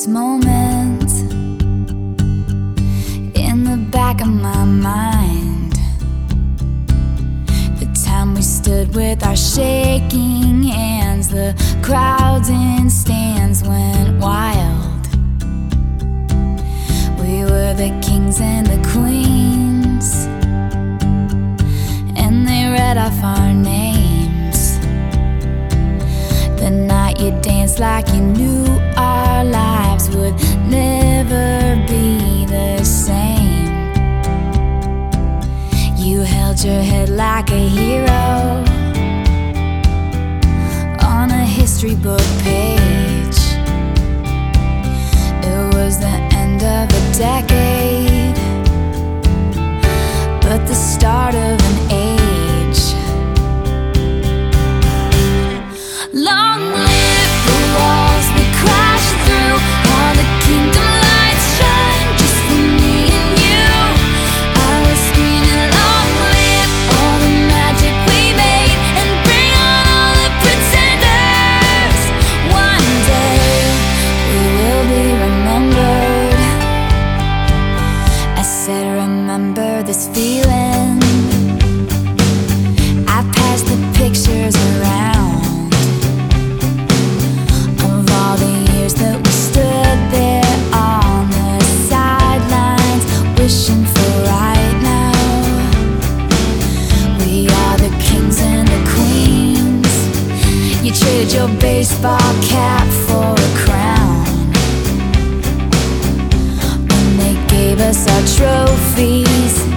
this moment in the back of my mind. The time we stood with our shaking hands, the crowds in stands went wild. We were the kings and the queens, and they read off our names. The night you danced like you knew our lives would never be the same. You held your head like a hero on a history book page. You traded your baseball cap for a crown. And they gave us our trophies.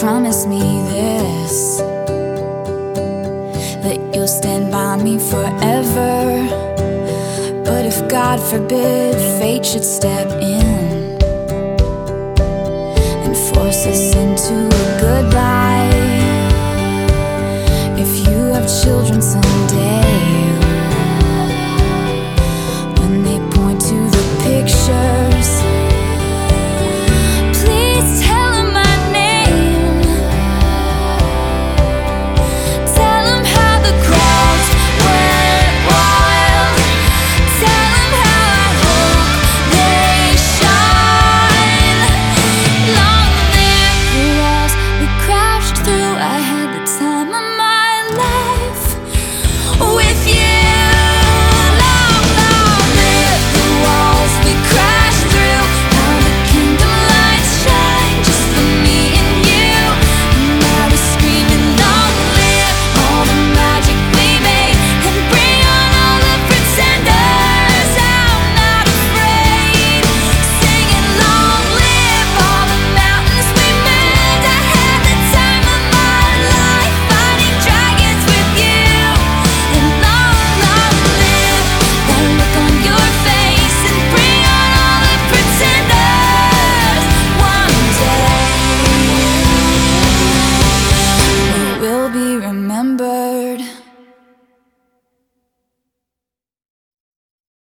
promise me this that you'll stand by me forever. But if God forbid fate should step in and force us into a goodbye, if you have children someday.